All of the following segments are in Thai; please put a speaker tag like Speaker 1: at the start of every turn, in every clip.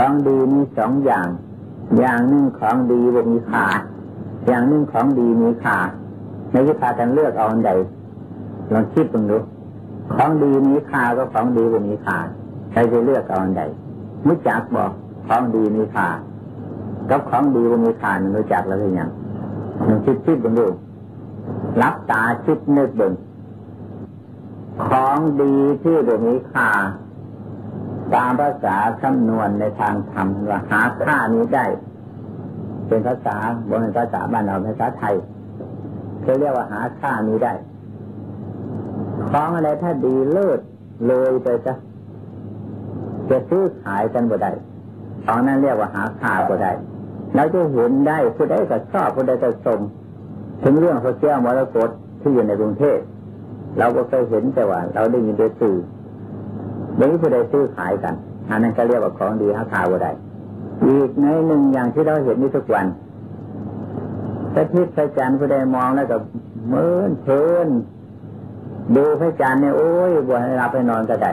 Speaker 1: ของดีมีสองอย่าง อย่างหนึ่งของดีบ่มีค่าอย่างหนึ่งของดีมีค่าในวิพากันเลือกเอาอันใดลองคิดดูดูของดีมีค่าก็ของดีบ่มีค่าใครจะเลือกเอาอันใดมุจักบอกของดีมีค่ากับของดีบ่มีค่ารู้จักแล้วหรือยังลองคิดคิดดูดูรับตาคิดนึกดูของดีที่บ่มีค่า ตามภาษาคำนวณในทางธรรมว่าหาค่านี้ได้ เป็นภาษาบนภาษาบ้านเราภาษาไทยเขาเรียกว่าหาค่านี้ได้ ของอะไรถ้าดีเลิศเลยไปจะจะซื้อขายกันบ่ได้ของนั้นเรียกว่าหาค่าบ่ได้เราจะเห็นได้ผู้ใดก็ชอบผู้ใดก็ชมถึงเรื่องพระเจ้ามรกตที่อยู่ในกรุงเทพเราก็เคยเห็นแต่ว่า เราได้ยินได้สื่อ เดี๋ยวนี้ผู้ใดซื้อขายกัน อันนั้นก็เรียกว่าของดีหาค่าบ่ได้อีกในหนึ่งอย่างที่เราเห็นนี้ทุกวันพระทิศพระจันทร์ผู้ใดมองแล้วก็เมินเพลินดูพระจันทร์เนี่ยโอ้ยบัวให้รับไปนอนก็ได้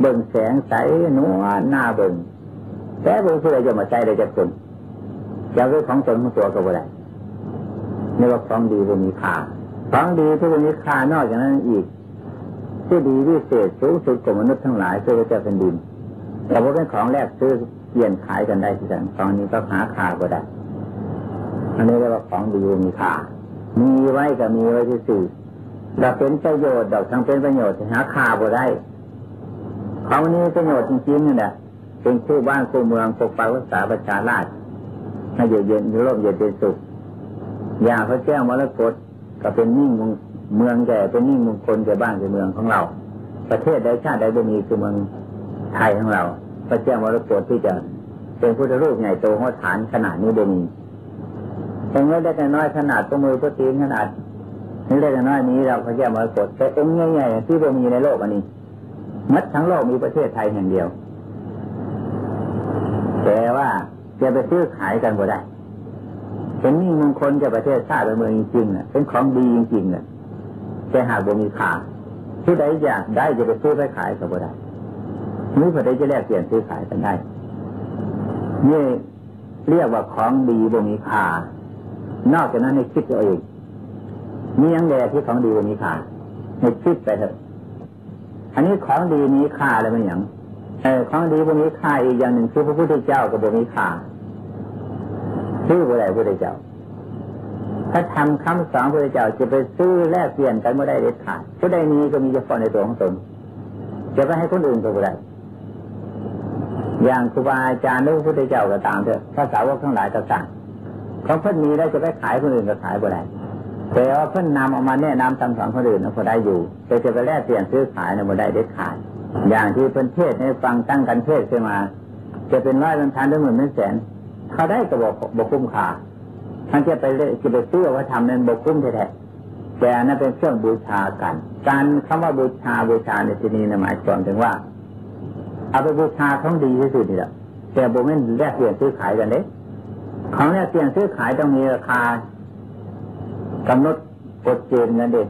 Speaker 1: เบิ่งแสงใสนัวหน้าเบิ่งแต่บุผู้ใดจะมาใจได้จะคนจะเรื่องของตนของตัวก็บ่ได้นี่ว่าของดีบ่มีค่าของดีที่บ่มีค่านอกจากนั้นอีก ที่ดีวิเศษสูงสุดของมนุษย์ทั้งหลายคือพระเจ้าเป็นดิน แต่ว่าเป็นของแรกซื้อเปลี่ยนขายกันได้ที่สันตอนนี้ก็หาค่าก็ได้ อันนี้เรียกว่าของดีมีค่า มีไว้ก็มีไว้ที่สี่เราเป็นประโยชน์ดอกทั้งเป็นประโยชน์หาค่าก็ได้ของนี้ประโยชน์จริงๆนี่แหละเป็นคู่บ้านคู่เมืองปกปักรักษาประชาราชให้เย็นเย็นร่มเย็นเป็นสุขยาพระแจ้งมรกตก็เป็นนิ่งมง เมืองแก่เป็นนิ่งมงคลแก่บ้านแก่เมืองของเรา ประเทศใดชาติใดบ่มีคือเมืองไทยของเรา พระเจ้ามรกตที่จะเป็นพุทธรูปใหญ่โตหัวฐานขนาดนี้เดมีองค์เล็กน้อยขนาดตัวมือตัวตีนขนาดนี้เล็กน้อยนี้เราพระเจ้ามรกตแต่องค์ใหญ่ๆที่บ่มีในโลกอันนี้มัดทั้งโลกมีประเทศไทยแห่งเดียว แต่ว่าจะไปซื้อขายกันบ่ได้เป็นนี่งมงคลแกับประเทศชาติเมืองจริงๆเป็นของดีจริงๆ แต่หากบ่มีค่าผู้ใดอยากได้จะไปซื้อไปขายก็บ่ได้นี่พอได้จะแลกเปลี่ยนซื้อขายกันได้นี่เรียกว่าของดีบ่มีค่านอกจากนั้นในคิดตัวเองมียังแดที่ของดีบ่มีค่าในคิดไปเถอะอันนี้ของดีมีค่าอะไรมันอย่างเออของดีบ่มีค่าอีกอย่างหนึ่งคือพระพุทธเจ้ากับบ่มีค่าชื่ออะไรพระพุทธเจ้า ถ้าทำคำสอนพระเจ้าจะไปซื้อแลกเปลี่ยนกันไม่ได้เด็ดขาดผู้ใดมีก็มีเฉพาะในตัวของตนจะไปให้คนอื่นก็ไม่ได้อย่างครูบาอาจารย์หรือพระพุทธเจ้าก็ตามเถอะภาษาวกทั้งหลายก็ต่างเขาเพิ่นมีได้จะไปขายคนอื่นก็ขายบ่ได้แต่ว่าเพิ่นนำออกมาแนะนำตำสอนคนอื่นนะพอได้อยู่แต่จะไปแลกเปลี่ยนซื้อขายนะบ่ได้เด็ดขาดอย่างที่เพิ่นเทศให้ฟังตั้งกันเทศขึ้นมา จะเป็นร้อยเป็นพันหรือหมื่นเป็นแสนเขาได้ก็บอกบอกคุ้มค่า ท่านจะไปจะไปซื้อว่าทำนั้นบกคุ้มแท้ๆแต่นั่นเป็นเครื่องบูชากัน การคำว่าบูชาบูชาในที่นี้หมายความถึงว่า เอาไปบูชาของดีที่สุดนี่แหละแต่โบไม่แลกเปลี่ยนซื้อขายกันเด้ของแลกเปลี่ยนซื้อขายต้องมีราคากำหนดกฎเกณฑ์นั่นเอง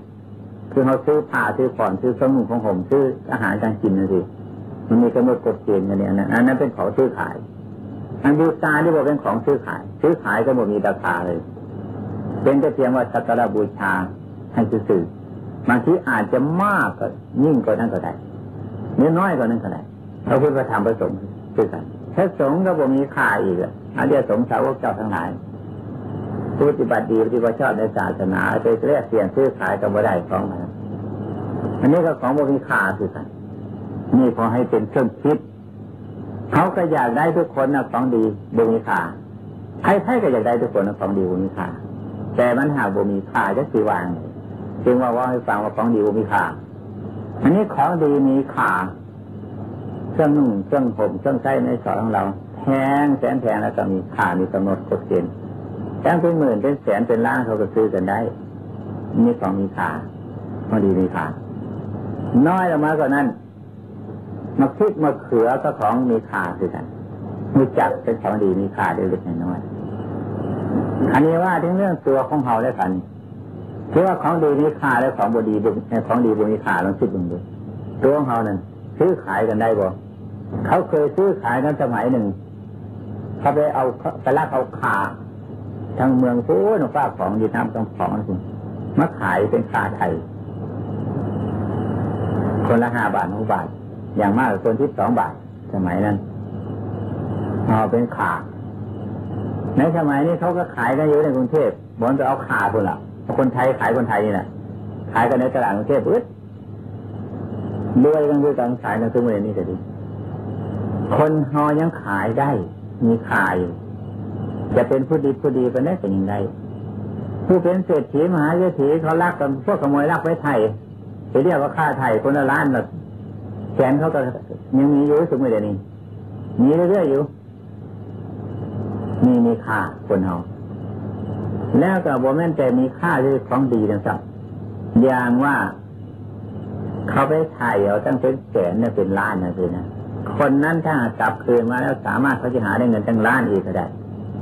Speaker 1: คือเขาซื้อผ้าซื้อผ่อนซื้อเครื่องนุ่งของผมซื้ออาหารการกินนั่นสิมันมีกำหนดกฎเกณฑ์กันเนี่ยนะอันนั้นเป็นของซื้อขาย อันบูชาที่บอกเป็นของซื้อขาย ซื้อขายก็บอมีราคาเลย เป็นแต่เพียงว่าสักการะบูชาให้สื่อบางทีอาจจะมากก็ยิ่งกว่านั้นก็ได้เนื้อน้อยกว่านั้นก็ได้พระพุทธธรรมประสงค์คือกันพระสงฆ์ก็บ่มีค่าอีกอะอาเดียสงสาวกเจ้าทั้งหลายผู้ปฏิบัติดีปฏิบัติชอบในศาสนาไปเรียกเสี่ยงซื้อขายกันบ่ได้ของมันอันนี้ก็ของบ่มีค่าคือกันนี่พอให้เป็นเครื่องคิด เขาก็อยากได้ทุกคนนะของดีบ่มีค่าใครๆก็อยากได้ทุกคนนะของดีบ่มีค่าแต่มันหาบ่มีค่าจะสีวางจึงว่าว่าให้ฟังว่าของดีบ่มีค่าอันนี้ของดีมีค่าเครื่องนุ่งเครื่องผมเครื่องใช้ในสอของเราแพงแสนแพงแล้วก็มีค่ามีกำหนดกฎเกณฑ์แพงเป็นหมื่นเป็นแสนเป็นล้านเขาก็ซื้อกันได้นี่ของมีค่าพอดีมีค่าน้อยลงมากกว่านั้น มาคิดมาเขือก็ของมีค่าคือกันมือจับเป็นของดีมีค่าเล็กน้อยอันนี้ว่าถึงเรื่องตัวของเขาแล้วกันคือว่าของดีมีค่าแล้วของบดีบุของดีบุมีค่าลองคิดดูตัวของเขานั่นซื้อขายกันได้บ่เขาเคยซื้อขายนั้นสมัยหนึ่งเขาไปเอาไปลักเอาขาทางเมืองโอ้หนูฟ้าของยีน้ำต้องของนะคุณมาขายเป็นคาไทยคนละห้าบาทหกบาท อย่างมากคนที่สองบาท สมัยนั้นเอาเป็นขาในสมัยนี้เขาก็ขายกันเยอะในกรุงเทพบอนจะเอาขาคนละคนไทยขายคนไทยนี่แหละขายกันในตลาดกรุงเทพอึดรวยกันด้วยกันขายกันทุกเมื่อนี้ก็ดีคนฮอยังขายได้ มีขายจะเป็นผู้ดีผู้ดีไปได้เป็นยังไงผู้เป็นเศรษฐีมหาเศรษฐีเขาลักกันพวกขโมยลักไว้ไทยไปเรียกว่าค่าไทยคนละล้านแบบ แสนเขาก็ยังมีอยู่สุดเมื่อนี้มีเรื่อยๆอยู่มีมีค่าคนเฮาแล้วก็บ่แม่นแต่มีค่าด้วยของดีนะครับอย่างว่าเขาไปถ่ายเอาตั้งเป็นแสนเนี่ยเป็นล้านนะคือนะคนนั้นถ้ากลับคืนมาแล้วสามารถเขาจะหาได้เงินตั้งล้านอีกก็ได้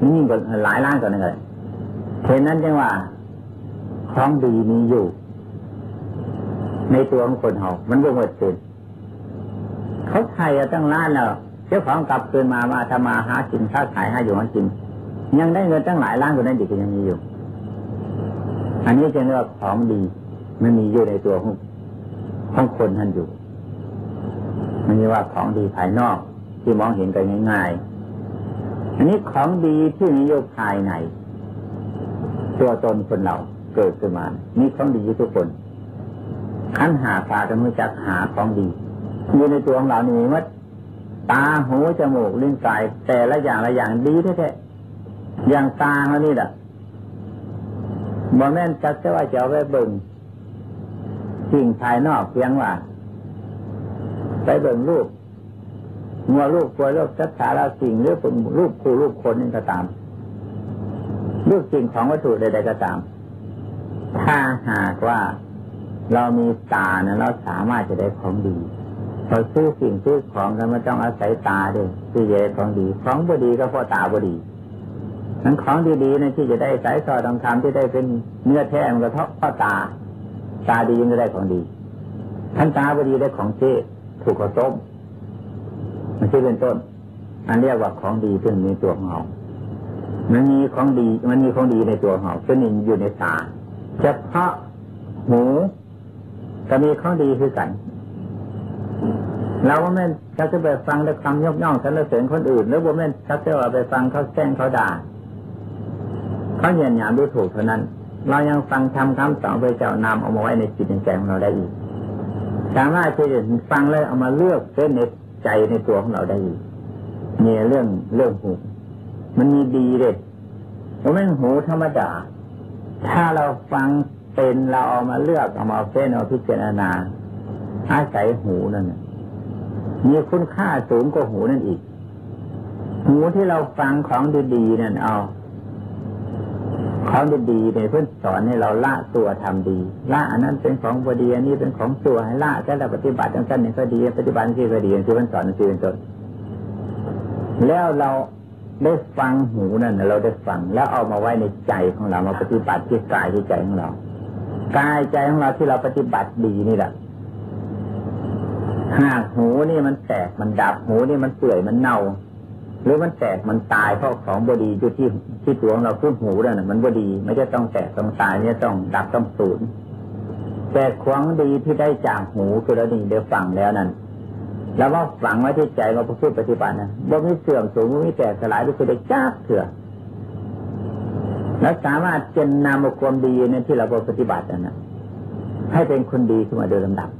Speaker 1: นี่ก็หลายล้านกว่านั้นเลยเห็นนั้นจังว่าของดีมีอยู่ ในตัวของคนเฮามันบ่หมดสิ้น เขาถ่ายตั้งล้านแล้วเจ้าของกลับคืนมามาทำมาหากินค้าขายหาอยู่หากิน ยังได้เงินตั้งหลายล้านกว่านั้นอีกก็ยังมีอยู่ อันนี้จะเรียกว่าของดีมันมีอยู่ในตัวของของคนท่านอยู่มันมีว่าของดีภายนอกที่มองเห็นกันง่ายๆ อันนี้ของดีที่มีอยู่ภายใน ตัวตนคนเราเกิดขึ้นมามีของดีทุกคนขันหาปลากันรู้จักหาของดี อยู่ในตัวของเรานี่มีมัดตาหูจมูกลิ้นกายแต่ละอย่างละอย่างดีแท้ๆอย่างตาเขานี่แหละบ่แม่นจักจะว่าจะเอาไว้เบิ่งสิ่งภายนอกเพียงว่าไปเบิ่งรูปงัวรูปตัวรูปชัดาราสิ่งหรือเป็นรูปคู่รูปคนนี่ก็ตาม รูปสิ่งของวัตถุใดๆก็ตาม ถ้าหากว่าเรามีตาเนะเราสามารถจะได้ของดี พอซื้อสิ่งซื้อของกันมันต้องอาศัยตาด้วยซื้อเยของดี ของบดีก็เพราะตาบดีนั้นของดีๆนะที่จะได้สายสอดทองคำที่ได้เป็นเนื้อแท้มันก็เพราะพ่อตา ตาดียังจะได้ของดีท่านตาบดีได้ของเจ๊ถูกข้าต้มมันชื่อเป็นต้น อันเรียกว่าของดีซึ่งมีตัวของเรามันมีของดี มันมีของดีในตัวของเราซึ่งอยู่ในตาเฉพาะหูก็มีของดีคือกัน เราว่าแม่ชักจะไปฟังแต่คำยกย่องสรรเสริญคนอื่นแล้วว่าแม่ชักจะว่าไปฟังเขาแซงเขาด่าเขาเหยียดหยามดูถูกเท่านั้น เรายังฟังทำคำสอนพระเจ้านำเอามาไว้ในจิตในใจของเราได้อีกสามารถที่จะฟังแล้วเอามาเลือกเส้นในใจในตัวของเราได้อีกเนี่ยเรื่องเรื่องหูมันมีดีเลยเราไม่หูธรรมดา ถ้าเราฟังเป็นเราเอามาเลือกเอามาเส้นเอาพิจารณาอาศัยหูนั่น มีคุณค่าสูงกว่าหูนั่นอีก หูที่เราฟังของดีๆนั่นเอาของดีๆเนี่ยเพื่อนสอนให้เราละตัวทำดี ละอันนั้นเป็นของบดีอันนี้เป็นของตัวให้ละแค่เราปฏิบัติทั้งสั้นเนี่ยก็ดีปฏิบัติที่ก็ดีที่เพื่อนสอนที่เป็นต้นแล้วเราได้ฟังหูนั่นเราได้ฟังแล้วเอามาไว้ในใจของเรามาปฏิบัติที่กายที่ใจของเรากายใจของเราที่เราปฏิบัติดีนี่แหละ หากหูนี่มันแตกมันดับหูนี่มันเปื่อยมันเน่า หรือมันแตกมันตายเพราะของบดีอยู่ที่ที่ตัวของเราคือหูนั่นมันบดีไม่จะต้องแตกต้องตายเนี่ยต้องดับต้องสูญแต่ของดีที่ได้จากหูคือเราดีเดี๋ยวฟังแล้วนั่นแล้วว่าฝังไว้ที่ใจเราพูดปฏิบัตินะบ่มีเสื่อมสูงบ่มีแตกสลายก็คือได้จ้าเถื่อแล้วสามารถเจนนำความดีเนี่ยที่เราปฏิบัตินะให้เป็นคนดีขึ้นมาโดยลำดับ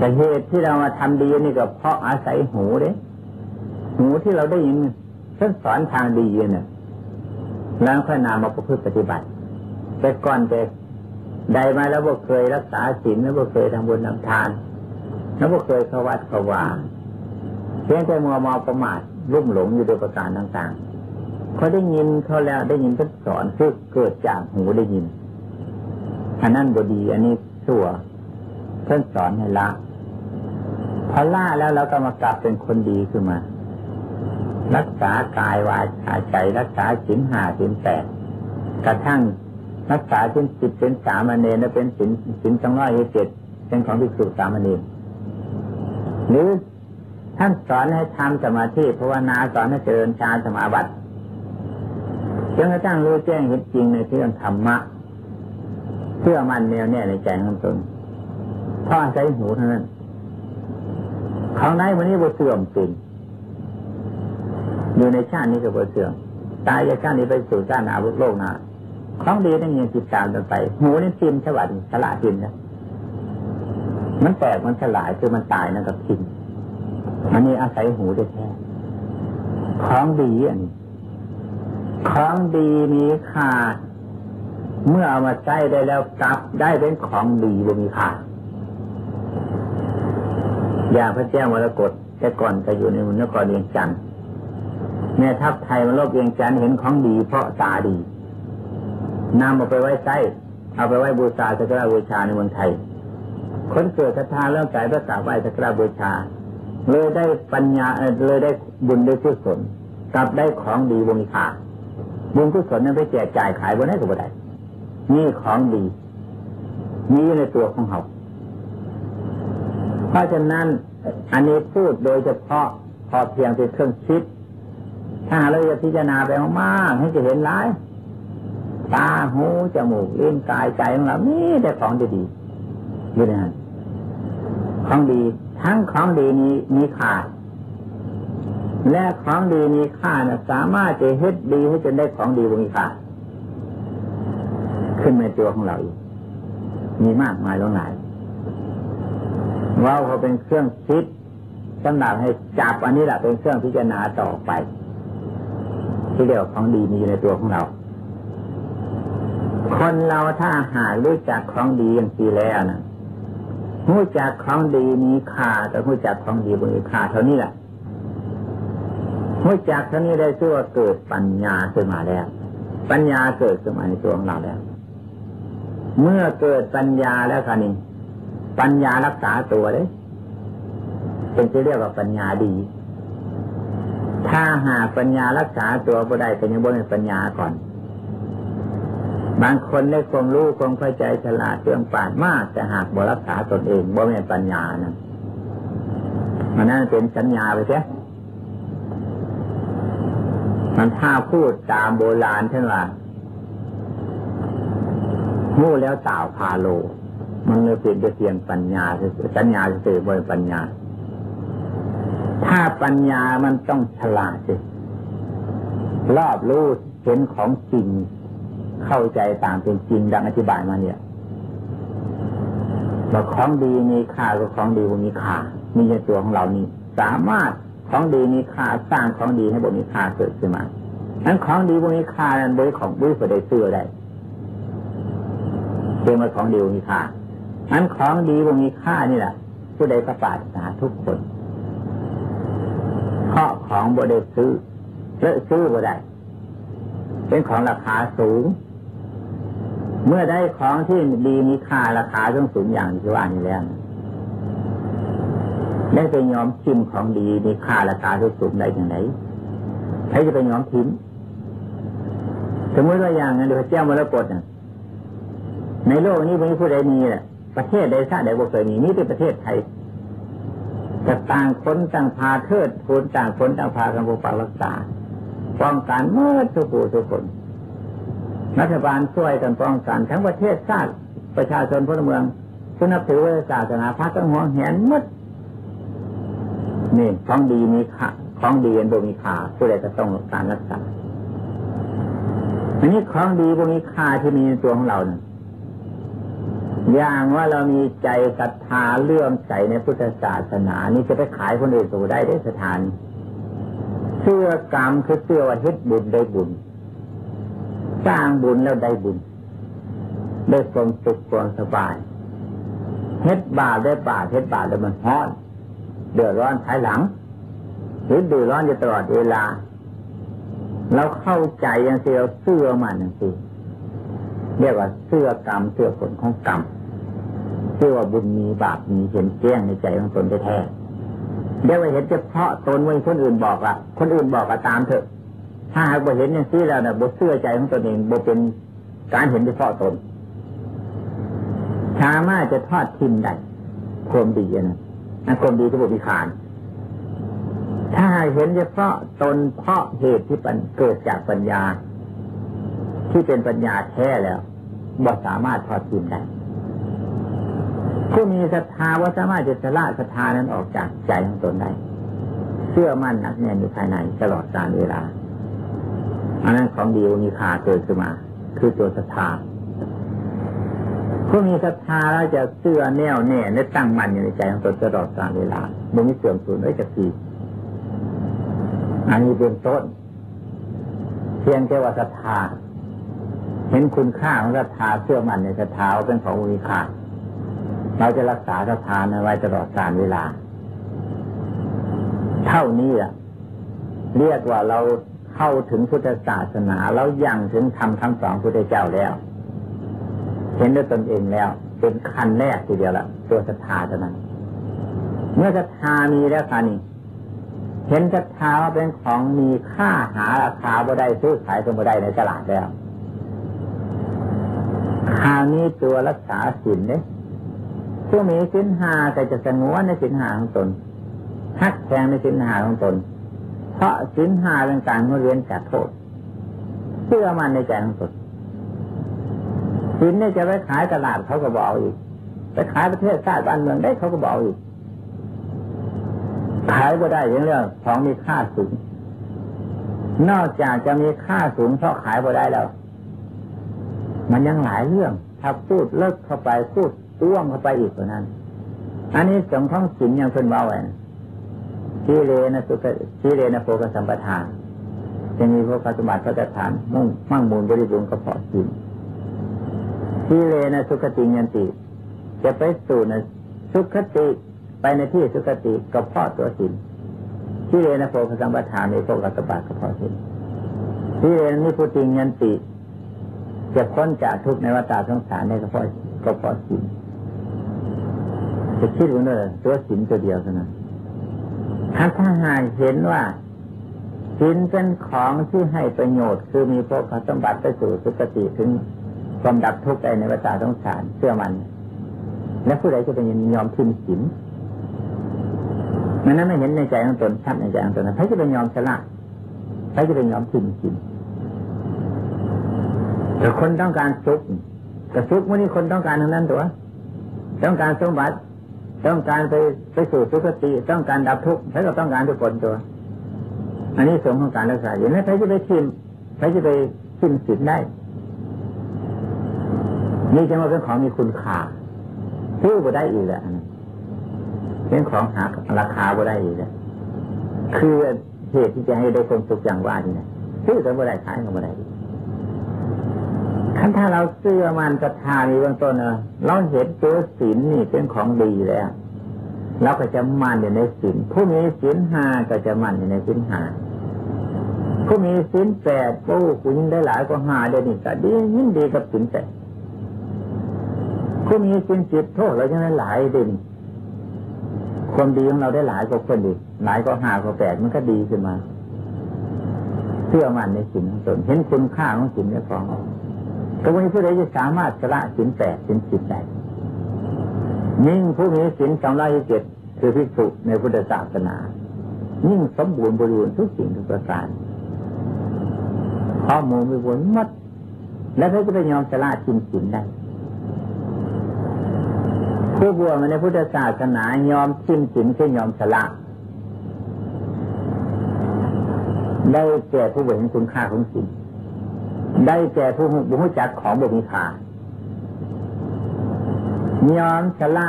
Speaker 1: แต่เหตุที่เรามาทำดีนี่ก็เพราะอาศัยหูเด้หูที่เราได้ยินท่านสอนทางดีเนี่ยแล้วค่อยนำมาประพฤติปฏิบัติ แต่ก่อนแต่ใดมาแล้วบ่เคยรักษาศีลแล้วบ่เคยทำบุญทำทาน แล้วบ่เคยเข้าวัดเข้าวาเพียงแต่มัวมาประมาทรุ่มหลงอยู่โดยประการต่างๆเขาได้ยินเขาแล้วได้ยินท่านสอนคือเกิดจากหูได้ยินอันนั้นบดี อันนี้ชั่วท่านสอนให้ละ พอละแล้วเราก็มากลับเป็นคนดีขึ้นมา รักษากายวาจาใจรักษาสินห้าสินแปดกระทั่งรักษาสินสิบเป็นสามเณรและเป็นสินสินสองร้อยเจ็ดเป็นของภิกษุสามเณรหรือท่านสอนให้ทำสมาธิภาวนาสอนให้เจริญฌานสมาบัติจนกระทั่งรู้แจ้งเห็นจริงในเรื่องธรรมะเพื่อมันแนวแน่ในใจของตนพ่อใช้หูเท่านั้น ของไหนวันนี้บ่เสื่อมสิ้นอยู่ในชาตินี้ก็บ่เสื่อมตายจากชาตินี้ไปสู่ชาติหนาโลกหนาของดีนั่นยังติดตามกันไปหูนี่ทิมฉวัดฉลาดทิมนะมันแตกมันฉลาดคือมันตายนั่นกับทิมอันนี้อาศัยหูได้แท้ของดีอันนี้ของดีมีค่าเมื่อเอามาใช้ได้แล้วกลับได้เป็นของดีบ่มีค่า อย่างพระเจ้ามรกตแต่ก่อนจะอยู่ในมนกรเวียงจันทร์แม่ทัพไทยมาลบเวียงจันทร์เห็นของดีเพราะตาดีนำเอาไปไว้ใช้เอาไปไว้บูชาสักการบูชาในเมืองไทย คนเกิดศรัทธาแล้วใจก็กราบไหว้สักการบูชา เลยได้ปัญญาเลยได้บุญได้กุศลกลับได้ของดีบมีค่าบุญกุศลนั้นไปแจกจ่ายขายบนได้ก็บ่ได้นี่ของดีมีในตัวของเขา เพราะฉะนั้นอันนี้พูดโดยเฉพาะพอเพียงเป็นเครื่องคิด ถ้าเราจะพิจารณาไปมากๆให้จะเห็นร้ายตาหูจมูกลิ้นกายใจของเรานี่แต่ของดีๆอยู่ในนั้นของดี ทั้งของดีนี้มีค่าและของดีมีค่านะสามารถจะเฮ็ดดีให้จนได้ของดีมีค่าขึ้นในตัวของเราอีกมีมากมายหลายหลาย เราเขาเป็นเครื่องคิดสำหรับให้จับอันนี้แหละเป็นเครื่องพิจารณาต่อไป ที่เรียกของดีมีอยู่ในตัวของเรา คนเราถ้าหารู้จักของดีอย่างทีแล้วนะรู้จักของดีมีค่าแต่รู้จักของดีมีค่าเท่านี้แหละรู้จักเท่านี้ได้ชื่อว่าเกิดปัญญาขึ้นมาแล้ว ปัญญาเกิดขึ้นมาในตัวของเราแล้ว เมื่อเกิดปัญญาแล้วค่ะนี่ ปัญญารักษาตัวเลยเป็นจะเรียกว่าปัญญาดี ถ้าหากปัญญารักษาตัวบ่ได้เป็นยังบ่เป็นปัญญาก่อน บางคนได้ความรู้ความเข้าใจฉลาดเรื่องปาดมาก แต่หากบ่รักษาตนเองบ่เป็นปัญญานะมันนั่นเป็นสัญญาไปเสียมันถ้าพูดตามโบราณเช่นว่างูแล้วต่าวพาโล มันเลยเปลี่ยนเปลี่ยนปัญญาสัญญาจะเสื่อบนปัญญา ถ้าปัญญามันต้องฉลาดสิรอบรู้เห็นของจริง เข้าใจตามเป็นจริงดังอธิบายมาเนี่ยว่าของดีมีค่าก็ของดีบมีค่ามีในตัวของเรานี้ สามารถของดีมีค่าสร้างของดีให้บมีค่าเกิดขึ้นมานั้นของดีบมีค่านั้นบริของบุ้ยก็ได้ซื้อได้เป็นมาของดีมีค่า อันของดีบ่มีค่านี่แหละผู้ใดประปาศนาทุกคนเพราะของบ่ได้ซื้อเลอะซื้อบ่ได้ เป็นของราคาสูง เมื่อได้ของที่ดีมีค่าราคาต้องสูงอย่างที่ว่านี้แล้วได้ไปยอมชิมของดีมีค่าราคาที่สูงได้อย่างไรใครจะไปยอมทิ้มสมมติว่าอย่างนั้นเดี๋ยวเจ้ามรกตในโลกนี้ม่มีผู้ใดมีแหละ ประเทศใดชาติใดบ่เคยมีนี่เป็นประเทศไทยจะต่างคนต่างพาเทิดทูนต่างคนต่างพากันปกปักรักษาป้องกันเมื่อทุกผู้ทุกคนรัฐบาลช่วยกันป้องกันทั้งประเทศชาติประชาชนพลเมืองผู้นับถือศาสนาพระต้องห่วงแหนมืดนี่ของดีมีค่าของดีอันบ่มีค่าผู้ใดจะต้องการรักษาอันนี้ของดีบ่มีค่าที่มีในตัวของเราเนี่ย อย่างว่าเรามีใจศรัทธาเลื่อมใสในพุทธศาสนา นี่จะไปขายคนอื่นตัวได้ได้สถาน เชื่อกรรมคือเชื่อว่าเฮ็ดบุญได้บุญ สร้างบุญแล้วได้บุญ ได้ความสุขความสบายเฮ็ดบาปได้บาปเฮ็ดบาปแล้วมันฮ้อน เดือดร้อนภายหลัง หรือเดือดร้อนอยู่ตลอดเวลา เราเข้าใจอย่างเสียเชื่อมันอย่างสิ เรียกว่าเสื้อกรรมเสื้อผลของกรรมเชื่อว่าบุญมีบาปมีเห็นแจ้งในใจของตนแท้เรียกว่าเห็นเฉพาะตนไว้คนอื่นบอกละคนอื่นบอกก็ตามเถอะ ถ้าหากว่าเห็นอย่างนี้แล้วนะบทเสื้อใจของตนเองบทเป็นการเห็นเฉพาะตนสามารถจะทอดทิ้งได้ความดีนะอันความดีที่บุพิคารเห็นเฉพาะตนเพราะเหตุที่เกิดจากปัญญา ที่เป็นปัญญาแท้แล้ว บ่สามารถทอดทิ้งได้ผู้มีศรัทธาว่าสามารถจะละศรัทธานั้นออกจากใจของตนได้เชื่อมั่นนักแน่นอยู่ภายในตลอดกาลเวลาอันนั้นของดีมีคาเกิดขึ้นมา คือตัวศรัทธาผู้มีศรัทธาแล้วจะเชื่อแน่วแน่และตั้งมั่นอยู่ในใจของตนตลอดกาลเวลาไม่มีเสื่อมสูญเลยจะทีอันนี้เป็นต้น เพียงแค่ว่าศรัทธา เห็นคุณค่าของศรัทธาเชื่อมั่นในศรัทธาเป็นของมีค่าเราจะรักษาศรัทธาไว้ตลอดกาลเวลา เท่านี้อะเรียกว่าเราเข้าถึงพุทธศาสนาแล้วยังถึงทำคำสอนพุทธเจ้าแล้ว เห็นด้วยตนเองแล้ว เป็นขั้นแรกทีเดียวละตัวศรัทธาเท่านั้น เมื่อศรัทธามีแล้วค่ะนี่เห็นศรัทธาว่าเป็นของมีค่าหาราคาบ่ได้ซื้อขายกันบ่ได้ในตลาดแล้ว ครานี้ตัวรักษาศีลเนี่ยผู้มีสินหาแต่จะสงวนในสินหาของตนทักแทงในสินหาของตน เพราะสินหาเป็นการเรียนจากโทษเชื่อมันในใจของตนสินเนี่ยจะไปขายตลาดเขาก็บอกอีกไปขายประเทศชาติบ้านเมืองได้เขาก็บอกอีกขายก็ได้อย่างเรื่องของมีค่าสูง นอกจากจะมีค่าสูงเพราะขายก็ได้แล้ว มันยังหลายเรื่อง ถ้าพูดเลิกเข้าไปพูดต้วงเข้าไปอีกกว่านั้น อันนี้สงท้องสินยังเป็นว่าไว้ชีเลนะสุขชีเลนะโภกสัมปทานจะมีพวกสมบัติพระฐานมุ่งมั่งมูลบริบูรณ์ก็เพาะสินชีเลนะสุขติยันติ จะไปสู่นะสุขติไปในที่สุขติก็เพาะตัวสินชีเลนะโภกสัมปทานในพวกสมบัติก็เพาะสินชีเลนะนิพุติยันติ จะพ้นจากทุกในวัฏสงสารในก็เพาะก็เพาะสินจะคิดว่าเนี่ยตัวสินตัวเดียวเท่านั้นถ้าถ้าหากเห็นว่าสินเป็นของที่ให้ประโยชน์คือมีพวกสมบัติไปสู่สุคติถึงความดับทุกข์ในวัฏสงสารเชื่อมัน และผู้ใดจะเป็นยอมทิ้งสินมันนั้นไม่เห็นในใจของตนชัดในใจของตนนใครจะเป็นยอมสละใครจะเป็นยอมทิ้งสิน แต่คนต้องการสุขแต่สุขวันนี้คนต้องการทั้งนั้นตัวต้องการสมบัติ ต้องการไปไปสู่สุคติต้องการดับทุกข์ใครก็ต้องการทุกคนตัว อันนี้สมของการรักษาอย่างนั้นใครจะไปชิมใครจะไปชิมสิทธิ์ได้ นี่จะมาเป็นของมีคุณค่าซื้อบ่ได้อีกแล้วเป็นของหาราคาบ่ได้อีกแล้วคือเหตุที่จะให้ได้ความสุขอย่างว่านี่ซื้อแต่บ่ได้ขายก็บ่ได้ั้นถ้าเราเสื้อมันศรัทธาในเบื้องต้นเนอะเราเห็นตัวศีลนี่เป็นของดีแล้วเราก็จะมั่นอยู่ในศีลผู้มีศีลห้าก็จะมั่นอยู่ในศีลห้าผู้มีศีลแปดโอ้กูยิ่งได้หลายกว่าห้าเดี๋ยวนี้ก็ดียิ่งดีกับศีลแปดผู้มีศีลจิตโทษเราจะได้หลายเด่นความดีของเราได้หลายกว่าคนดีหลายกว่าห้ากว่าแปดมันก็ดีขึ้นมาเชื่อมั่นในศีลของตนเห็นคุณค่าของศีลในขอ ก็ไม่ผู้ใดจะสามารถสละสินแปดสินสิบได้ยิ่งผู้มีสินสองร้อยเจ็ดคือพิสุในพุทธศาสนา ยิ่งสมบูรณ์บริบูรณ์ทุกสิ่งทุกประการข้อมูลมีบุญมัด แล้วเขาจะไปยอมสละสินสินได้ผู้บวชมาในพุทธศาสนายอมสินสินคือยอมสละได้แก่ผู้บวชเห็นคุณค่าของสิน ได้แก่ผู้บุญจักของบุมีค่ายอมชละ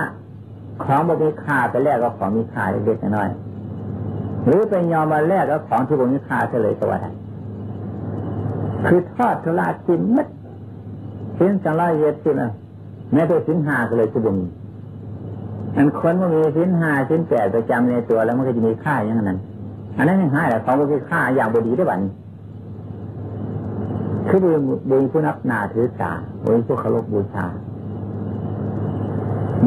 Speaker 1: ของบุมีค่าไปแลกกับของมีค่าเล็กน้อย หรือไปยอมมาแลกกับของที่บุมีค่าเฉลยก็ว่าได้คือทอดทุลาจินมัดสิ้นสังลายเย็ดสิ้นอะแม้ตัวสิ้นหาก็เลยจะบุมีอันคนมันมีสิ้นหาสิ้นแปดประจำในตัวแล้วมันก็จะมีค่าอย่างนั้น อันนั้นยังหายแต่ของบุมีค่าอย่างบดีได้บ้านี้ คือบุญบุญผู้นับนาถือสาบุญผู้เคารพบูชา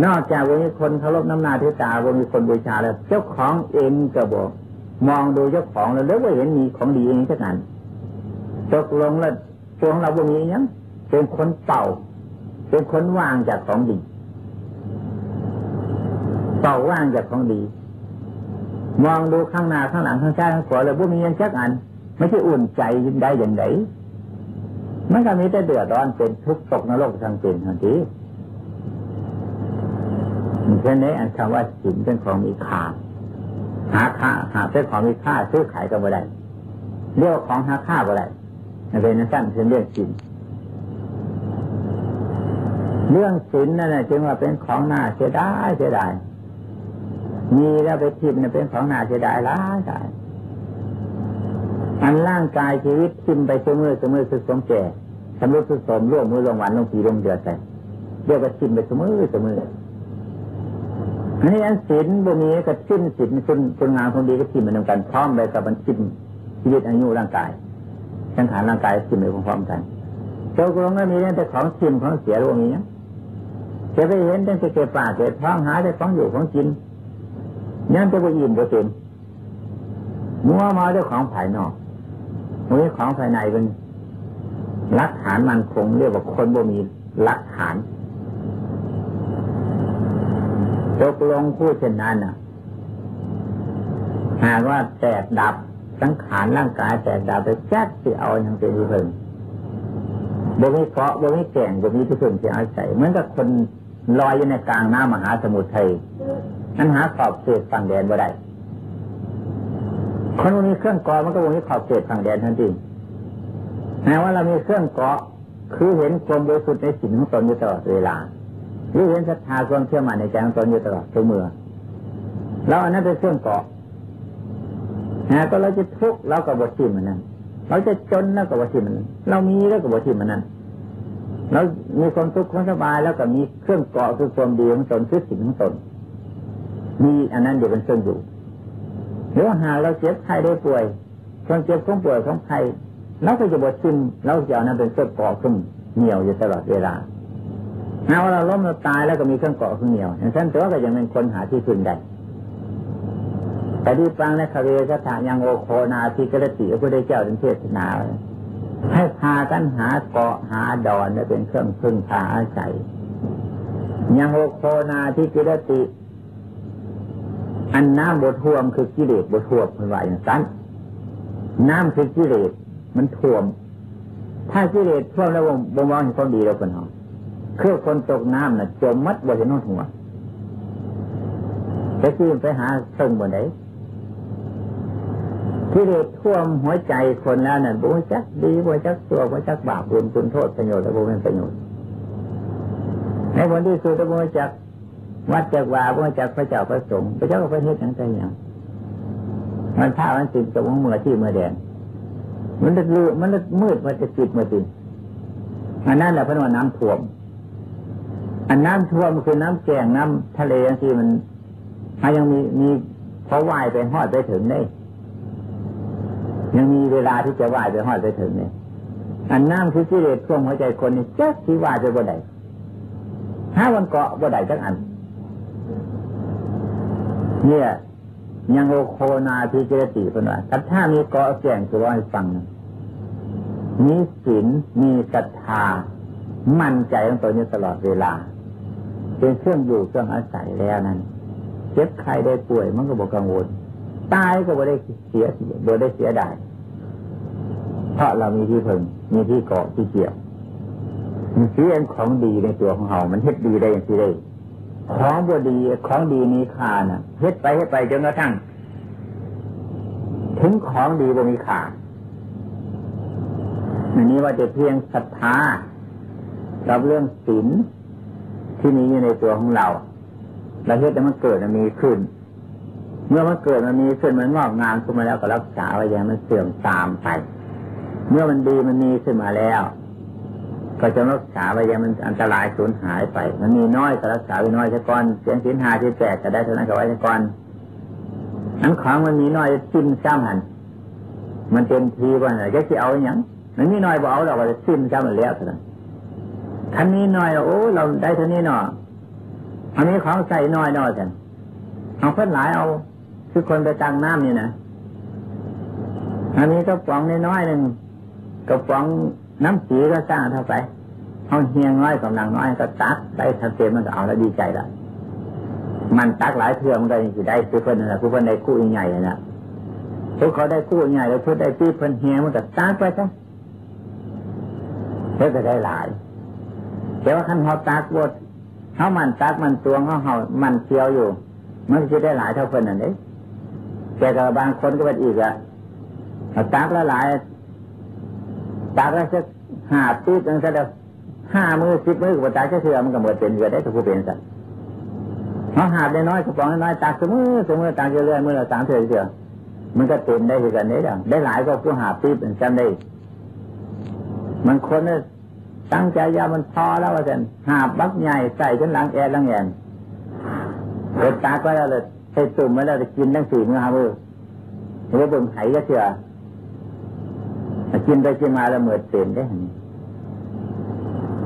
Speaker 1: นอกจากบุญคนเคารพน้ำนาถือตาบุญมีคนบูชาแล้ว เจ้าของเองก็บอก มองดูเจ้าของแล้วแล้วว่าเห็นมีของดีเองสักนั้นตกลงแล้วตัวของเราบุญนี้ยังเป็นคนเป่า เป็นคนว่างจากของดีเป่าว่างจากของดี มองดูข้างหน้าข้างหลังข้างซ้ายข้างขวาแล้วพวกมียังจักอัน ไม่ใช่อุ่นใจยินได้อย่างไร มันก็มีแต่เดือดร้อนเป็นทุกข์ตกนรกทางเป็นทันทีเช่นนี้อันคำว่าสินเป็นของมีค่าหาค่าหาเป็นของมีค่าซื้อขายกันบ่ได้เรียกของหาค่าบ่ได้เป็นสั้นเป็นเรื่องสินเรื่องสินนั่นแหละจึงว่าเป็นของหน่าเสียดายเสียดายมีแล้วไปทิมเนี่ยเป็นของหน่าเสียดายล้าใจ อันร่างกายชีวิตทิมไปเสมอเสมอสุดสมแก่สำรุดสุดสมร่วมมือลงหวันลงปีลงเดือดไปเรียกว่าทิมไปเสมอเสมออันนี้อันศีลบมีกับชิ้นศีลคุณคุณงามคนดีก็ทิมเหมือนกันพร้อมไปกับมันทิมชีวิตอายุร่างกายสังขารร่างกายทิมไปพร้อมกันเจ้ากรงก็มีแต่ของทิมของเสียรวมนี้จะไปเห็นตั้งแต่เก็บป่าเก็บท้องหาแต่ของอยู่ของกินนั่นจะไปอิ่มก็เต็มมัวมาด้วยของภายนอก มัวของภายในเป็นรักฐานมันคงเรียกว่าคนบ่มีรักฐานตกลงพูดเช่นนั้นน่ะหากว่าแตกดับสังขารร่างกายแตกดับไปแจ๊กที่เอาอย่างเป็นที่พึ่งบ่มีเกาะบ่มีแก่งบ่มีที่พึ่งที่อาศัยเหมือนกับคนลอยอยู่ในกลางน้ำมหาสมุทรไทยนั้นหาขอบเขตฝั่งแดนบ่ได้ คนมีเครื่องเกาะมันก็วงนี้ขอบเขตฝั่งแดนทันทีแม้ว่าเรามีเครื่องเกาะคือเห็นความบริสุทธิ์ในสิ่งของตนอยู่ตลอดเวลาหรือเห็นศรัทธาความเชื่อมั่นในใจของตนอยู่ตลอดทุกเมื่อเราอันนั้นเป็นเครื่องเกาะนะก็เราจะทุกข์เรากับบทที่มันนั้น เราจะจนแล้วกับบทที่มันเรามีแล้วกับบทที่มันนั้นเรามีความทุกข์ความสบายแล้วก็มีเครื่องเกาะคือความดีของตนคือสิ่งของตนมีอันนั้นเดี๋ยวเป็นเครื่องอยู่ หรือหาเราเจ็บไข้ได้ป่วยคนเจ็บของป่วยของใครเราก็จะบดชิมเราจะเอานั้นเป็นเครื่องเกาะขึ้นเหนียวอยู่ตลอดเวลาหาว่าเราล้มเราตายแล้วก็มีเครื่องเกาะขึ้นเหนียวอย่างเช่นตัวก็ยังเป็นคนหาที่พึ่งได้แต่ที่ฟังในคาเวสถายังโอโคนาทิกรติพระพุทธเจ้าเป็นเทศนาให้พากันหาเกาะหาดอนเป็นเครื่องพึ่งพาอาศัยยังโอโคนาทิกรติ อันน้ำบทท่วมคือกิเลสบทท่วมเป็นว่าอย่างนั้นน้ำคือกิเลสมันท่วม ถ้ากิเลสท่วมแล้วบ่มองเห็นความดีแล้วคนหอคือคนตกน้ำน่ะจมมัดบนเห็นหัวจะขึ้นไปหาเซิงบนไหนกิเลสท่วมหัวใจคนแล้วนั่นบุญจักดีบุญจักตัวบุญจักบาปบุญคุณโทษประโยชน์และบุญเป็นประโยชน์ในผลที่สุดบุญจัก วัดจักว่าบุญจักพระเจ้าพระสงฆ์พระเจ้าพระเทศอย่างไรอย่างมันท่ามันสิบจะวงเมื่อที่เมื่อแดงมันจะลืมันจะมืดมันจะจิตมื่อติอันนั้นแหละพระนวน้ำท่วม อันน้ำท่วมคือน้ำแกงน้ำทะเลอย่างที่มันถ้ายังมีมีพอว่ายไปหอดไปถึงได้ ยังมีเวลาที่จะว่ายไปหอดไปถึงเนี่ยอันน้ำคือกิเลสท่วมหัวใจคนนี่จ๊ที่ว่ายไปบ่ได้ถ้าวันเกาะบ่ได้จักอัน เนี่ยยังโอโคนาพิจรติเป็นว่าถ้ามีเกาะแก่งจะร้อยฟังมีศีลมีศรัทธา มั่นใจของตัวนี้ตลอดเวลา เป็นเครื่องอยู่เครื่องอาศัยแล้วนั้นเจ็บใครได้ป่วยมันก็บอกกังวล ตายก็บ่ได้เสียบ่ได้เสียดายเพราะเรามีที่พึ่งมีที่เกาะที่เกี่ยวมันเสียงของดีในตัวของเรา มันเฮ็ดดีได้อย่างที่ได้ ของบ่ดีของดีมีค่าน่ะเฮ็ดไปเฮ็ดไปจนกระทั่ง ถึงของดีบ่มีค่าอันนี้ว่าจะเพียงศรัทธากับเรื่องศีลที่มีอยู่ในตัวของเราเราเฮ็ดแต่มันเกิดมันมีขึ้น เมื่อมันเกิดมันมีขึ้นมันงอกงามขึ้นมาแล้วก็รักษาไว้อย่างมันเสื่อมตามไป เมื่อมันดีมันมีขึ้นมาแล้ว ก็จะรักษาไว้ย่างมันอันตรายสูญหายไป มันมีน้อยก็รักษาไว้น้อยชะก่อนเสียงสินหาที่แตกก็ได้เท่านั้นก็ไว้ชะก่อนอันของมันมีน้อยจิ้มซ้ำหันมันเต็มทีว่าไหนจะจะเอาอย่างมันมีน้อยบอกเอาเราก็จะจิ้มซ้ำมันแล้วเท่านั้นทันนี้น้อยโอ้เราได้เท่านี้หน่ออันนี้ของใส่น้อยน้อยกันเอาเพิ่นหลายเอาคือคนไปตังน้ำนี่นะอันนี้ก็ป๋องน้อยหนึ่งกระป๋องน้ำสีก็สร้างเท่าไป เอาเฮียงน้อยกำลังน้อยก็ตักได้ทันเต็มมันก็เอาแล้วดีใจละมันตักหลายเทือมันก็จะได้คือเพิ่นนะคือเพิ่นได้คู่ใหญ่ๆนะพวกเขาได้คู่ใหญ่แล้วเพิ่นได้ตีเพิ่นเฮียมันก็ตักไปซะเพื่อจะได้หลายแต่ว่าขั้นเขาตักบดเขามันตักมันตวงเขาเขามันเคี้ยวอยู่ มันจะได้หลายเท่าเพิ่นนั่นเองแต่ก็บบางคนก็เป็นอีกอะตักแล้วหลายตักแล้วสักห้าปีนึงซะแล้ว ห้ามือสิบมือกับตากเชื่อมันก็เหมือนเป็นเกิดได้ทุกเป็นสัตว์เขาหาบได้น้อยกระป๋องน้อยตักเสมอเสมอตักเรื่อยๆเมื่อเราสามเถื่อเถื่อมันก็เต็มได้คือกันนี้แล้วได้หลายก็ผู้หาปีเป็นจำได้ มันคนเนี่ยตั้งใจยามันพอแล้วว่าสันหาบบักใหญ่ใส่จนหลังแอร์หลังแอนเปิดตากไว้แล้วเลยใส่ตุ่มไว้แล้วจะกินทั้งสี่มือห้ามือหรือบ่งไห้ก็เชื่อกินไปกินมาแล้วเหมือนเต็มได้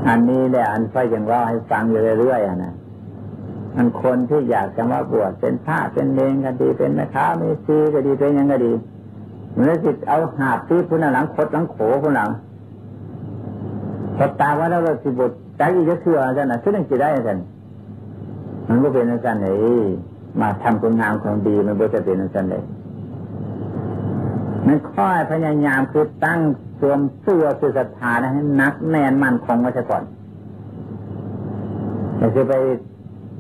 Speaker 1: อันนี้แหละอันไฟยังว่าให้ฟังอยู่เรื่อยๆนะมันคนที่อยากจะมาบวชเป็นพระเป็นเลงก็ดีเป็นแม่ค้ามีซีก็ดีเป็นยังก็ดีมันจะจิตเอาหาบตีพุ่นหลังคดหลังโขพุ่นหลังพอตาว่าแล้วเราสิบทใจอีกจะเชื่ออาจารย์นะชื่อหนึ่งจะได้อาจารย์มันก็เป็นอาจารย์ไหนมาทำคุณงามของดีมันก็จะเป็นอาจารย์ไหนมันค่อยพยายามคือตั้ง สวมเสื้อคือศรัทธานะให้นักแน่นมั่นคงไว้ซะก่อนไม่ใช่ไป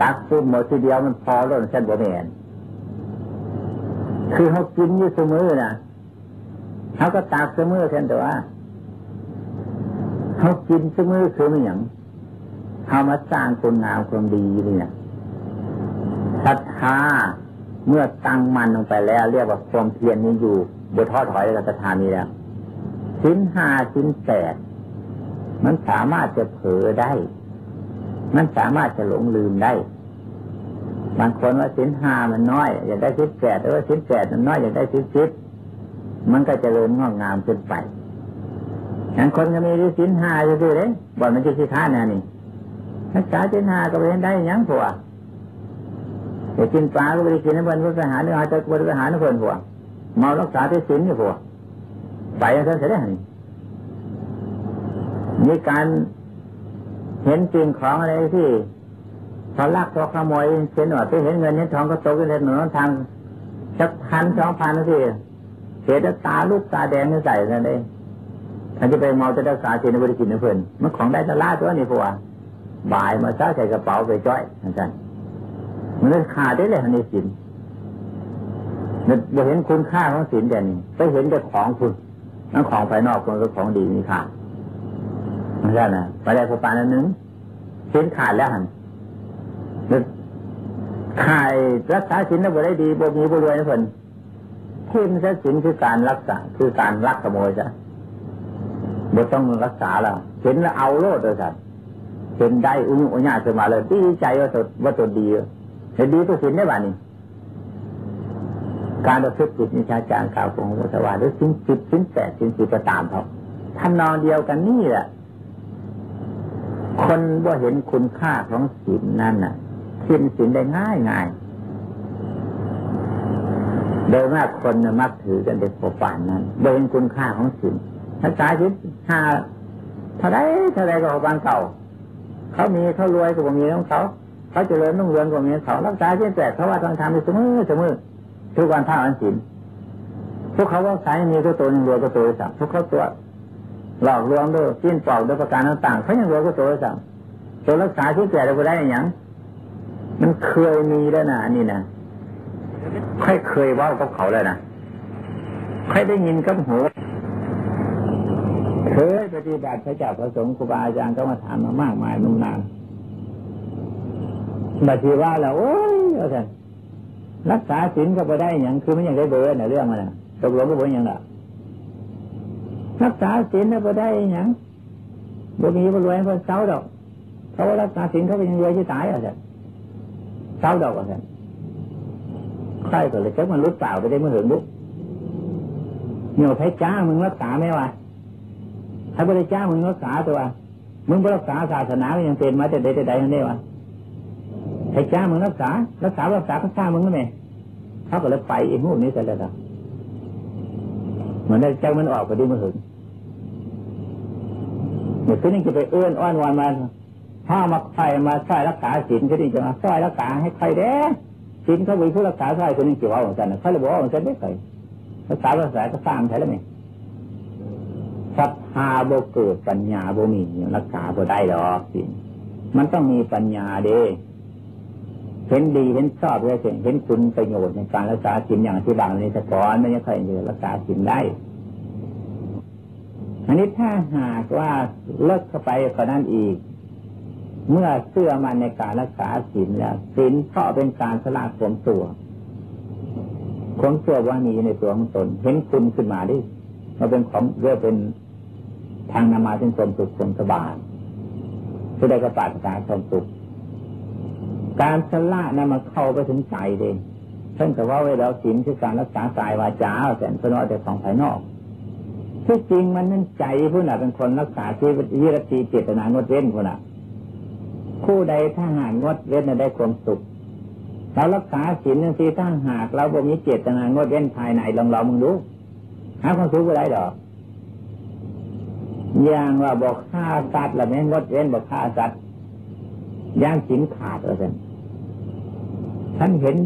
Speaker 1: ตักปุ๊บหมดทีเดียวมันพอล้นเส้นบะเมียนคือเขากินอยู่เสมอนะเขาก็ตักเสมอเช่นแต่ว่าเขากินเสมอคือไม่อย่างเขามาสร้างคุณงามความดีเนี่ยศรัทธาเมื่อตั้งมันลงไปแล้ว เรียกว่าความเพียรนี้อยู่บนทอดถอยกับศรัทธานี้แล้ว สิ้นห้าสิ้นแปดมันสามารถจะเผลอได้ มันสามารถจะหลงลืมได้ บางคนว่าสิ้นห้ามันน้อย อยากได้สิ้นแปดแต่ว่าสิ้นแปดมันน้อยอยากได้สิ้นสิบมันก็จะเริญงอกงามขึ้นไปอย่างคนก็มีสิ้นห้าจะดูเลยบอกมันจะสิ้นห้าน่นี่ถ้าษาสิ้นห้าก็ไปเห็นได้ยังผัวจะกินปลาก็ไปกินน้ำมันก็ไปหาเนื้อหาจะไปหาเนื้อคนผัวเมารักษาที่ศีลนี่ผัว ไปยังท่านเสียได้มีการเห็นจริงของอะไรที่เขาลักเขาขโมยเช่นว่าไปเห็นเงินเห็นทองก็ตกในถนนทางสักพันสองพันที่เห็นตาลูกตาแดงนี่ใส่นั่นเองท่านจะไปเมาจะรักษาศีลในบริกินเพื่อนมันของได้ตลาดตัวนี้ผัวบ่ายมาเช้าใส่กระเป๋าไปจ้อยอาจารย์มันขาดได้เลยในศีลเราเห็นคุณค่าของศีลเด่นไปเห็นแต่ของคุณ นั่นของภายนอกมันก็ของดีมีค่าไม่ใช่นะไปได้พอปานนั้นนึงศีลขาดแล้วหันขายรักษาศีลแล้วบ่ได้ดีบ่มีบ่รวยนะเพิ่นทิมซะศีลคือการรักษา คือการรักขโมยซะบ่ต้องรักษาแล้วเห็นแล้วเอาโลดเลยสัตว์เห็นได้อุ้ยอุ้ยาติมาเลยดีใจว่าตัวว่าตัวดีเห็นดีตัวศีลได้บ้านี่ การประพฤติจิตนิชาจารข่าวของพระสวาหรือสิ้นสิบสิ้นแปดสิ้นสิบประตามเขาทำนองเดียวกันนี่แหละคนว่าเห็นคุณค่าของศีลนั่นน่ะทิ้นศีลได้ง่ายง่ายโดยมากคนมักถือกันเด็กปานนั้นโดยเห็นคุณค่าของศีลถ้าสายศีลห้าเท่าไรเท่าไรก็ของบางเก่า เขามีเขารวยก็มีของเขา เขาเจริญนุ่งเรืองก็มีเขารักษาเช่นแต่เขาว่าต้องทำในเสมอเสมอ ทุกวันพระอันศีลพวกเขาว่าสายมีก็ตัวหนึ่งรวยก็ตัวสัมพวกเขาตัวหลอกลวงด้วยจิ้นปอกด้วยประการต่างๆเขายังรวยก็ตัวสัมตัวรักษาที่แก่เราได้อย่างมันเคยมีแล้วนะนี่นะค่อยเคยว่ากับเขาเลยนะค่อยได้ยินกับหูเคยปฏิบัติพระเจ้าพระสงฆ์ครูบาอาจารย์ก็มาถามมามากมายนุ่มนานบัดทีว่าแล้วโอ้ยเอาสิ รักษาศีลก็ไปได้อย่างคือไม่อย่างได้เบอร์ในเรื่องมันนะตกลงก็บอกอย่างละรักษาศีลก็ไปได้อย่างบ่มีบ่รวยบ่เศร้าดอกเขาว่ารักษาศีลเขาเป็นยังรวยที่ตายอะเศร้าดอกอะใครก็เลยจักมันรู้เปล่าไปได้เมื่อหึงลุกเหนียวไทยจ้ามึงรักษาไหมวะถ้าไม่ได้จ้ามึงรักษาตัวมึงไม่รักษาศาสนาไม่ยังเป็นมาแต่ใดแต่ใดนั่นเองวะ ไอ้จ้ามึงรักษา รักษารักษาก็จ้ามึงนั่นเองเขาก็เลยไปอีกหูนี้เสร็จแล้วเหมือนได้จ้ามันออกไปดูมันหึงเดี๋ยวนี้จะไปเอื้อนอ้อนวอนมาถ้ามาใครมาช่วยรักษาศีลก็ดีจะมาช่วยรักษาให้ใครเด้ศีลเขาเป็นผู้รักษาช่วยคนนี้เกี่ยวกับของฉันเขาเลยบอกว่าของฉันไม่เคยรักษารักษาก็สร้างใช่แล้วไหมศรัทธาโบเกิดปัญญาโบมีรักษาโบได้หรอกศีลมันต้องมีปัญญาเด้ เห็นดีเห็นชอบเลยเห็นคุณประโยชน์ในการรักษาศีลอย่างที่บางในสกอนไม่ใช่ใครจะรักษาศีลได้อันนี้ถ้าหากว่าเลิกเข้าไปกว่านั้นอีก เมื่อเชื่อมันในการรักษาศีลแล้วศีลเพราะเป็นการสละความตัวความตัวว่ามีในตัวของตน เห็นคุณขึ้นมาดิมาเป็นของเรียกเป็นทางนำมาถึงความสุขความสบายผู้ใดก็ปราศจากความสุข การสละนั้นมันเข้าไปถึงใจเองเช่นแต่ว่าเวลาศีลคือการรักษากายวาจาแต่เฉพาแต่ของภายนอกที่จริงมันนั่นใจผู้น่ะเป็นคนรักษาที่วิรติเจตนางดเว้นผู้น่ะผู้ใดถ้าหากงดเว้นได้ความสุขเรารักษาศีลนั่นสิถ้าหากเราบ่มีเจตนางดเว้นภายในลองเรามึงดูหาความสุขอะไรดอกอย่างว่าบอกฆ่าสัตว์ละแม่งดเว้นบอกฆ่าสัตว์ย่างศีลขาดอะไร ท่านเห็น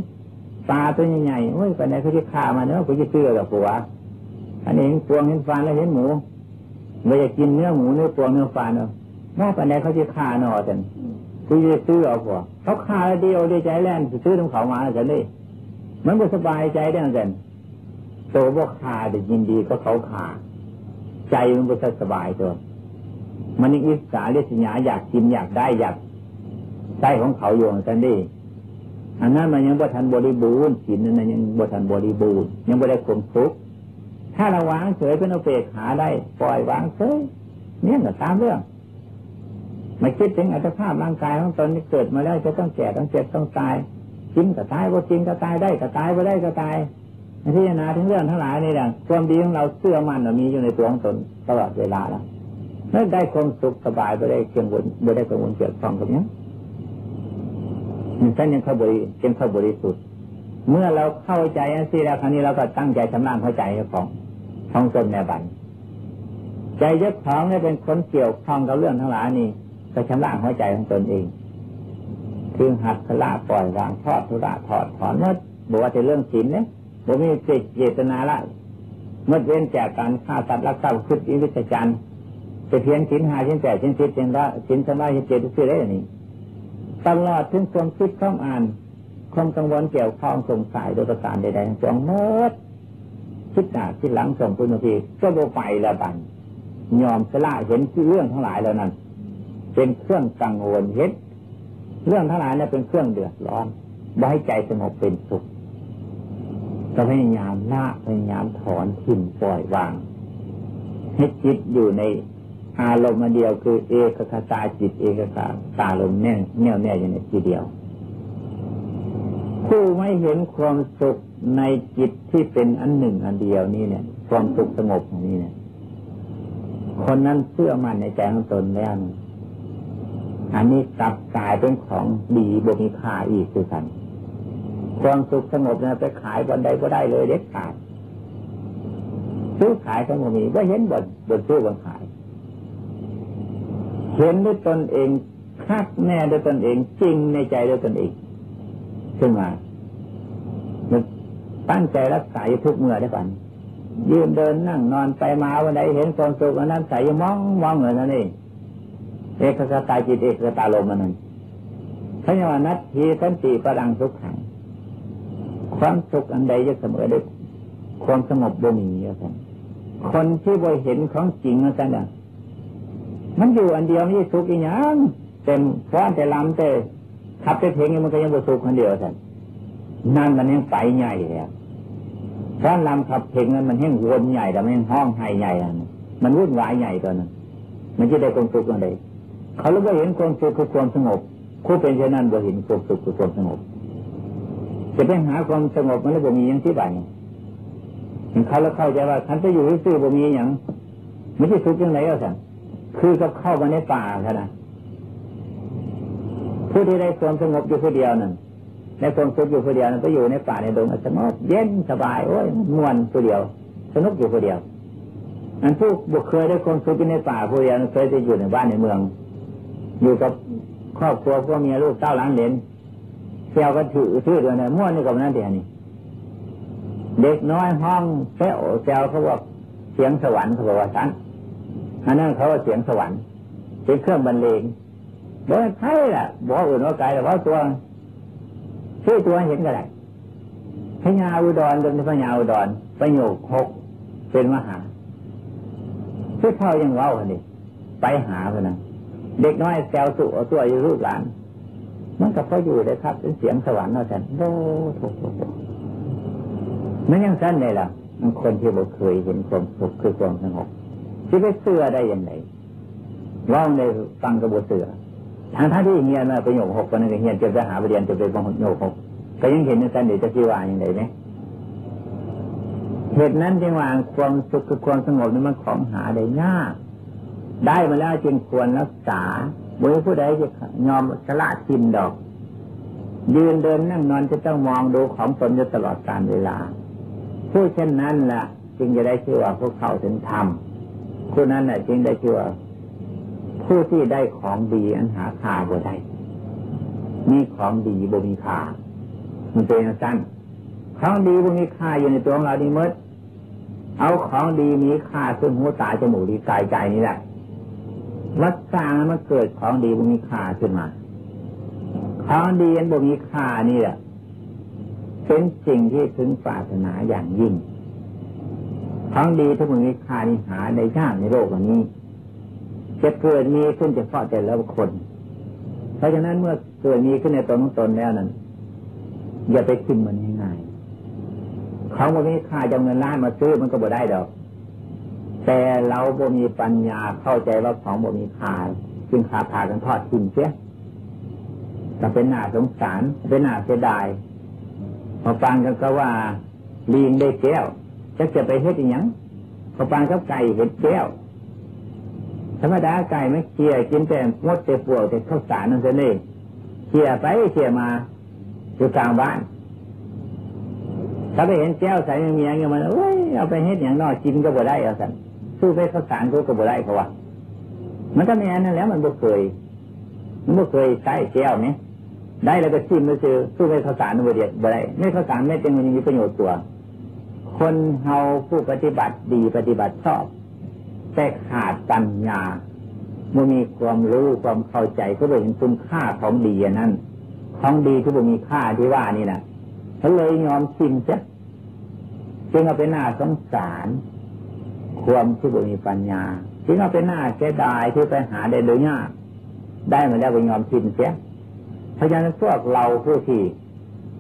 Speaker 1: ปลาตัวใหญ่ๆโอ้ยปันไหนเขาจะฆ่ามาเนื้อกูจะเชื่อหรอกปัวอันนี้เห็นปวงเห็นฟันแล้วเห็นหมูไม่อยากกินเนื้อหมูเนื้อปวงเนื้อฟันเนาะว่าปันไหนเขาจะฆ่าหนอจันกูจะซื้อเอาปัวเขาฆ่าแล้วเดียวดีใจแล่นซื้อของเขามาจันนี่มันก็สบายใจได้จันโตบอกฆ่าแต่ยินดีก็เขาฆ่าใจมันก็สบายตัวมันอิสาเรศญาอยากกินอยากได้อยากใจของเขาอยู่จันนี่ อันนั้นมันยังบ่ทันบริบูรณ์ศีลนั้นยังบ่ทันบริบูรณ์ยังบ่ได้คมทุกถ้าเราวางเฉยเป็นอุเบกขาได้ ปล่อยวางเฉยเนี่ยก็ตามเรื่องไม่คิดถึงอัตภาพร่างกายของตนที่เกิดมาแล้วจะต้องแก่ต้องเจ็บต้องตายจริงก็ตายว่าจริงก็ตายได้ก็ตายว่าได้ก็ตายพิจารณาถึงเรื่องทั้งหลายนี่แหละความดีของเราเชื่อมั่นมีอยู่ในตัวของตนตลอดเวลาแล้วไม่ได้ความสุขสบายไม่ได้เกี่ยงวนไม่ได้กังวลเกี่ยวข้องกับนี้ ท่านยังเข้าบริเป็นเข้าบริสุทธิ์ เมื่อเราเข้าใจอันนี้แล้วครั้นี้เราก็ตั้งใจชำระเข้าใจของของตนในบันใจยึดของเนี่ยเป็นคนเกี่ยวข้องกับเรื่องทั้งหลายนี่ก็ชำระหัวใจของตนเองคือหัดสละปล่อยวางทอดทุระถอดถอนเมื่อบอกว่าจะเรื่องศีลเนี่ยบอกมีเจตนาละเมื่อเว้นจากการฆ่าสัตว์รักทรัพย์คืดอิวิจจันจะเพียนศีลหาศีลแปดศีลสิบศีลละศีลสมาธิเจตุสิได้นี่ ตลอดถึงความคิดข้ามอ่านความกังวลเกี่ยวข้องสงสัยโดยประการใดๆทั้งสองเมื่อคิดหน้าคิดหลังส่งปุณพีก็โบไปละบันยอมสละเห็นเรื่องทั้งหลายแล้วนั้น เป็นเครื่องกังวลเห็นเรื่องทั้งหลายนั้นเป็นเครื่องเดือดร้อนบ่ให้ใจสงบเป็นสุขก็พยายามละพยายามถอนทิ้งปล่อยวาง ให้จิตอยู่ใน อารมณ์เดียวคือเอกคตาจิตเอกคตาลมแน่แน่วแน่อยู่ในทีเดียว ผู้ไม่เห็นความสุขในจิตที่เป็นอันหนึ่งอันเดียวนี่เนี่ย ความสุขสงบของนี้เนี่ยคนนั้นเชื่อมันในใจของตนแล้วอันนี้กลับกลายเป็นของดีบมีค่าอีกคือกัน ความสุขสงบเนี่ยไปขายบนใดก็ได้เลยเด็ดขาดซื้อขายก็มีว่าเห็นบนบนซื้อบนขาย ห็นด้วยตนเองคักแน่ด้วยตนเองจริงในใจด้วยตนเองขึ้นมาตั้งใจรักษาทุกเมื่อได้ปันยืนเดินนั่งนอนไปมาวันใดเห็นความสุขอันนั้นใส่มองมองเหมือนนั่นเองเอกสตาจิตเอกสตาลมันนั้นพระยานัตทีทันติประดังสุขขังความสุขอันใดจะเสมอด้วยความสงบบ่มีเยอะกันคนที่บ่เห็นของจริงนั่นแหละ มันอยู่อันเดียวนี่สุขอีกอย่างเต็มฟ้อนแต่ลำแต่ขับไปเพลงมันก็ยังบุสุขคนเดียวท่านนั่นมันยังไปใหญ่เลยฟ้อนลำขับเพลงนั้นมันยังวนใหญ่แต่มันยังห้องไห้ใหญ่มันวุ่นวายใหญ่ตัวนั้นมันจะได้ความสุขอะไรเขารู้ว่าเห็นความสุขคือความสงบคู่เป็นเช่นนั้นบ่เห็นความสุขคือความสงบจะไปหาความสงบมันแล้วบ่มีอย่างที่บ้านเขาแล้วเข้าใจว่าฉันจะอยู่ที่ซื่อบ่มีอย่างไม่ใช่สุขยังไงก็สั่น คือก็เข้ามาในป่าขนาดผู้ที่ได้ความสงบอยู่คนเดียวนั่นในความสุขอยู่คนเดียวนั่นไปอยู่ในป่าในดงสงบเย็นสบายโอ้ยม่วนคนเดียว สนุกอยู่คนเดียวอันผู้บุคเคยได้ความสุขอยู่ในป่าคนเดียวเคยจะอยู่ในบ้านในเมือง อยู่กับครอบครัวพวกเมียลูกเต้าหลานเหลนเที่ยวก็ถือชื่อเดียวเนี่ยม้วนนี่กับนั่นเดียวนี่เด็กน้อยห้องแซวแซวเขาบอกเสียงสวรรค์เขาบอกว่าสัน อันนั้นเขาว่าเสียงสวรรค์เป็นเครื่องบรรเลงเดินใช่แหละบอกอื่นว่าไกลแต่ว่าตัวชื่อตัวเห็นก็ได้พญาอุดรเป็นพญาอุดรประโยคหกเป็นมหาชื่อพ่อยังเว้าคนนี้ไปหาคนนั้นเด็กน้อยแซวสุตัวอยู่รูปหลาน มันก็พออยู่เลยครับเป็นเสียงสวรรค์เนาะท่านโอ้โหมันยังสั้นเลยล่ะ คนที่บ่เคยเห็นความสุขคือความสงบ ที่ไปเสื่อได้ยังไงว่างในฟังกระบวเสือทางท่านที่เงียนมาประโยคหกคนนึงเงียนจะไปหาประเด็นจะไปบังโยกหกก็ยังเห็นในสันเดี๋ยวจะคิดว่าอย่างไรไหมเหตุนั้นจึงว่าความสุขคือความสงบนี่มันของหาได้ยากได้มาแล้วจึงควรรักษาบุญผู้ใดจะยอมสละทิมดอก ยืนเดินนั่งนอนจะต้องมองดูของตนอยู่ตลอดการเวลา ผู้เช่นนั้นล่ะ จึงจะได้ชื่อว่าพวกเขาถึงธรรม ผู้นั้นน่ะจึงได้ชื่อว่าผู้ที่ได้ของดีอันหาค่าบ่ได้มีของดีบ่มีค่ามันเป็นสั้นของดีบ่มีค่าอยู่ในตัวของเราดีมดเอาของดีมีค่าซึ่งหัวตาจมูกดีกายใจนี่แหละวัดสร้างมันเกิดของดีบุมีค่าขึ้นมาของดีอันบุมีค่านี่แหละเป็นสิ่งที่ถึงปรารถนาอย่างยิ่ง ของดีที่บุมีค่านี่หาในยากในโลกนี้จะเกิดมีขึ้นเฉพาะแต่ละคน เพราะฉะนั้นเมื่อเกิดมีขึ้นในตนของตนแล้วนั้น อย่าไปคิดมันง่ายๆของบุมีค่าจะเงินล้านมาซื้อมันก็บ่ได้ดอก แต่เราบ่มีปัญญาเข้าใจว่าของบ่มีค่าจึงขาพากันทอดทิ้งเสียแต่เป็นหน้าสงสารเป็นหน้าเสียดายพอฟังกันก็ว่าลีงได้แก้ว จะจะไปเฮ็ดอย่างพอฟังเขาไก่เห็ดแก้วธรรมดาไก่ไม่เคี่ยกินแต่มดแต่ปวกแต่ข้าวสารนั่นเองเคี่ยไปเคี่ยมาอยู่กลางบ้านถ้าไปเห็นแก้วใส่เมียเงี้ยมันเอ้ยเอาไปเฮ็ดอย่างนอกกินก็บ่ได้เอาสันสู้ไปข้าวสารก็ก็บ่ได้เขาว่ามันก็แม่นั่นแล้วมันบ่เคย มันบ่เคยใช้แก้วเนี่ยได้แล้วก็ชิมไปซื้อสู้ไปข้าวสารบ่เดียดบ่ได้ไม่ข้าวสารไม่เป็นมันมีประโยชน์ตัว คนเฮาผู้ปฏิบัติดีปฏิบัติชอบ แต่ขาดปัญญามันมีความรู้ความเข้าใจก็เลยเห็นคุณค่าของดีนั้นของดีที่มันมีค่าที่ว่านี่นะเขาเลยยอมชิมเสียจึงเอาไปหน้าสงสาร ความที่บุมีปัญญาที่เราเป็นหน้าเสียดายที่ไปหาได้โดยยากได้มาแล้วไปยอมทินเสียเพราะฉะนั้นพวกเราผู้ที่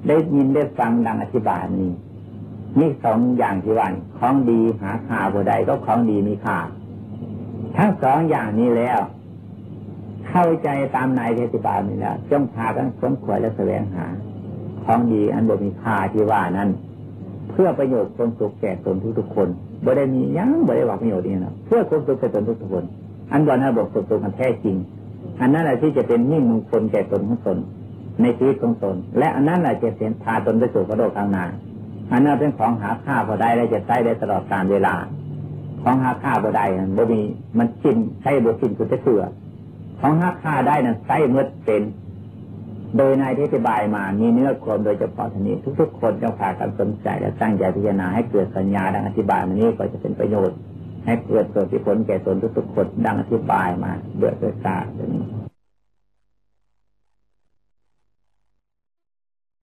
Speaker 1: ได้ยินได้ฟังดังอธิบายนี้ นี่สองอย่างที่วันของดีหาค่าผู้ใดก็ของดีมีค่าทั้งสองอย่างนี้แล้ว เข้าใจตามนายอธิบายนี้แล้วจงพากันค้นขวยและแสวงหา ของดีอันบ่มีค่าที่ว่านั้น เพื่อประโยชน์คนสุขแก่ตนทุกๆคนบ่ได้มียังบ่ได้หวังประโยชน์นี่นะเพื่อความสุขแก่ตนทุกคน อันบอนนะบอกสุขตกันแท้จริง อันนั้นแหละที่จะเป็นยิ่งมงคลแก่ตนของตนในชีวิตของตน และอันนั้นแหละจะเป็นพาตนไปสู่พระโลกทางนา อันนั้นเป็นของหาค่าพอได้และจะใช้ได้ตลอดกาลเวลา ของหาค่าพอได้บ่มีมันชินใช้บ่ชินคุณจะเสือของหาค่าได้นั้นใช้เมื่อเป็นโดยนายที่อธิบายมามีเนื้อความโดยเฉพาะทนี้ ทุกๆ คนต้องพากันสนใจและตั้งใจพิจารณาให้เกิดสัญญาดังอธิบายมานี้ก็จะเป็นประโยชน์ ให้เกิดเกิดผลแก่ตนทุกๆคนดังอธิบายมาเบื่อเกิดตาแบบนี้